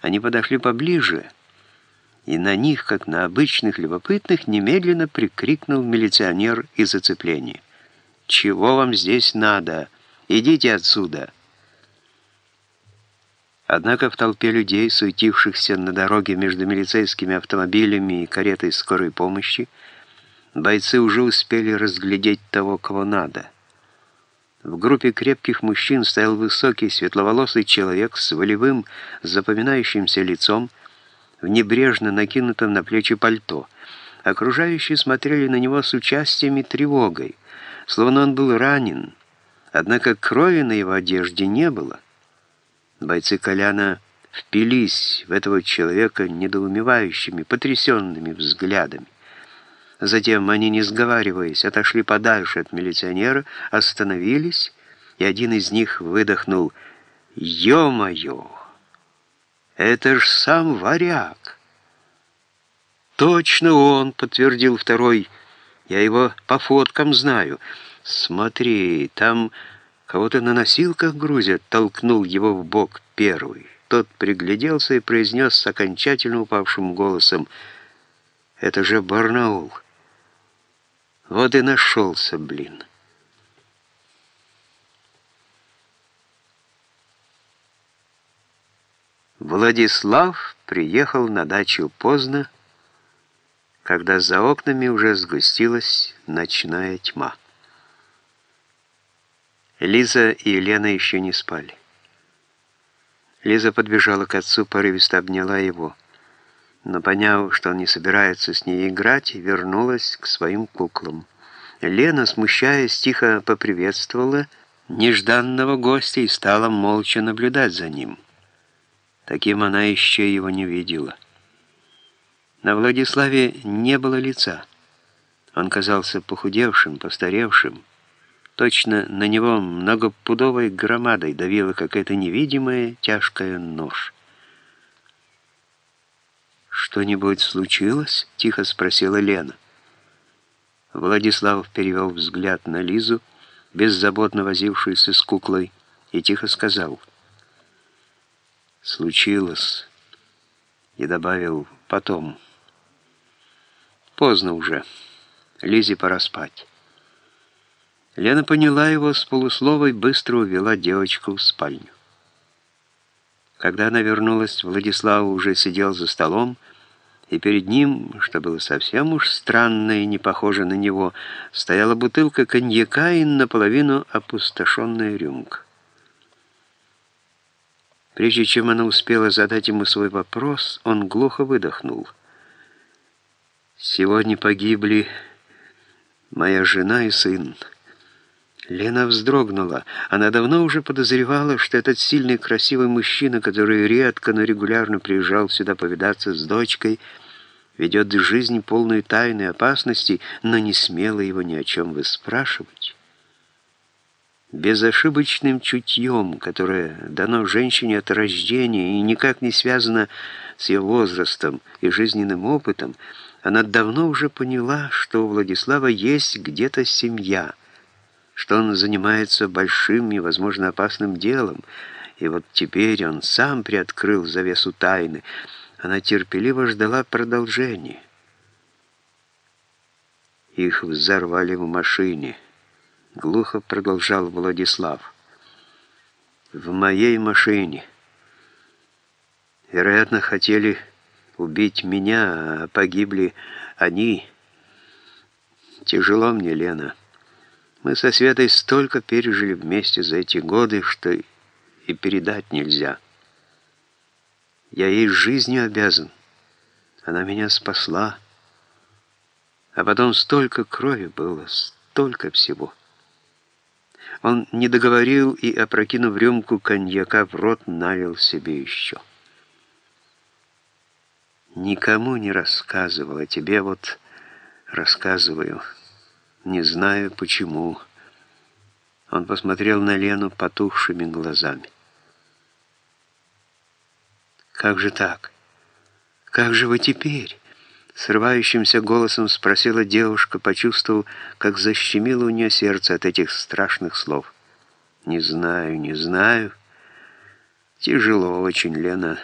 Они подошли поближе, и на них, как на обычных любопытных, немедленно прикрикнул милиционер из оцепления. «Чего вам здесь надо? Идите отсюда!» Однако в толпе людей, суетившихся на дороге между милицейскими автомобилями и каретой скорой помощи, бойцы уже успели разглядеть того, кого надо. В группе крепких мужчин стоял высокий, светловолосый человек с волевым, запоминающимся лицом, в небрежно накинутом на плечи пальто. Окружающие смотрели на него с участием и тревогой, словно он был ранен, однако крови на его одежде не было. Бойцы Коляна впились в этого человека недоумевающими, потрясенными взглядами. Затем они, не сговариваясь, отошли подальше от милиционера, остановились, и один из них выдохнул «Ё-моё! Это ж сам варяг!» «Точно он!» — подтвердил второй. «Я его по фоткам знаю. Смотри, там...» Кого-то на носилках грузят, толкнул его в бок первый. Тот пригляделся и произнес с окончательно упавшим голосом, «Это же Барнаул». Вот и нашелся, блин. Владислав приехал на дачу поздно, когда за окнами уже сгустилась ночная тьма. Лиза и Елена еще не спали. Лиза подбежала к отцу, порывисто обняла его, но, поняв, что он не собирается с ней играть, вернулась к своим куклам. Лена, смущаясь, тихо поприветствовала нежданного гостя и стала молча наблюдать за ним. Таким она еще его не видела. На Владиславе не было лица. Он казался похудевшим, постаревшим, Точно на него многопудовой громадой давила какая-то невидимая тяжкая нож. «Что-нибудь случилось?» — тихо спросила Лена. Владислав перевел взгляд на Лизу, беззаботно возившуюся с куклой, и тихо сказал «Случилось» и добавил «потом». Поздно уже. Лизе пора спать. Лена поняла его с полуслова и быстро увела девочку в спальню. Когда она вернулась, Владислав уже сидел за столом, и перед ним, что было совсем уж странно и не похоже на него, стояла бутылка коньяка и наполовину опустошенная рюмка. Прежде чем она успела задать ему свой вопрос, он глухо выдохнул. «Сегодня погибли моя жена и сын». Лена вздрогнула. Она давно уже подозревала, что этот сильный красивый мужчина, который редко, но регулярно приезжал сюда повидаться с дочкой, ведет жизнь полную тайны и опасности, но не смела его ни о чем выспрашивать. Безошибочным чутьем, которое дано женщине от рождения и никак не связано с ее возрастом и жизненным опытом, она давно уже поняла, что у Владислава есть где-то семья — что он занимается большим и, возможно, опасным делом, и вот теперь он сам приоткрыл завесу тайны. Она терпеливо ждала продолжения. Их взорвали в машине. Глухо продолжал Владислав. В моей машине. Вероятно, хотели убить меня, а погибли они. Тяжело мне, Лена. Мы со Светой столько пережили вместе за эти годы, что и передать нельзя. Я ей жизнью обязан. Она меня спасла. А потом столько крови было, столько всего. Он не договорил и, опрокинув рюмку коньяка в рот, налил себе еще. Никому не рассказывал, а тебе вот рассказываю не знаю почему. Он посмотрел на Лену потухшими глазами. «Как же так? Как же вы теперь?» Срывающимся голосом спросила девушка, почувствовав, как защемило у нее сердце от этих страшных слов. «Не знаю, не знаю. Тяжело очень, Лена».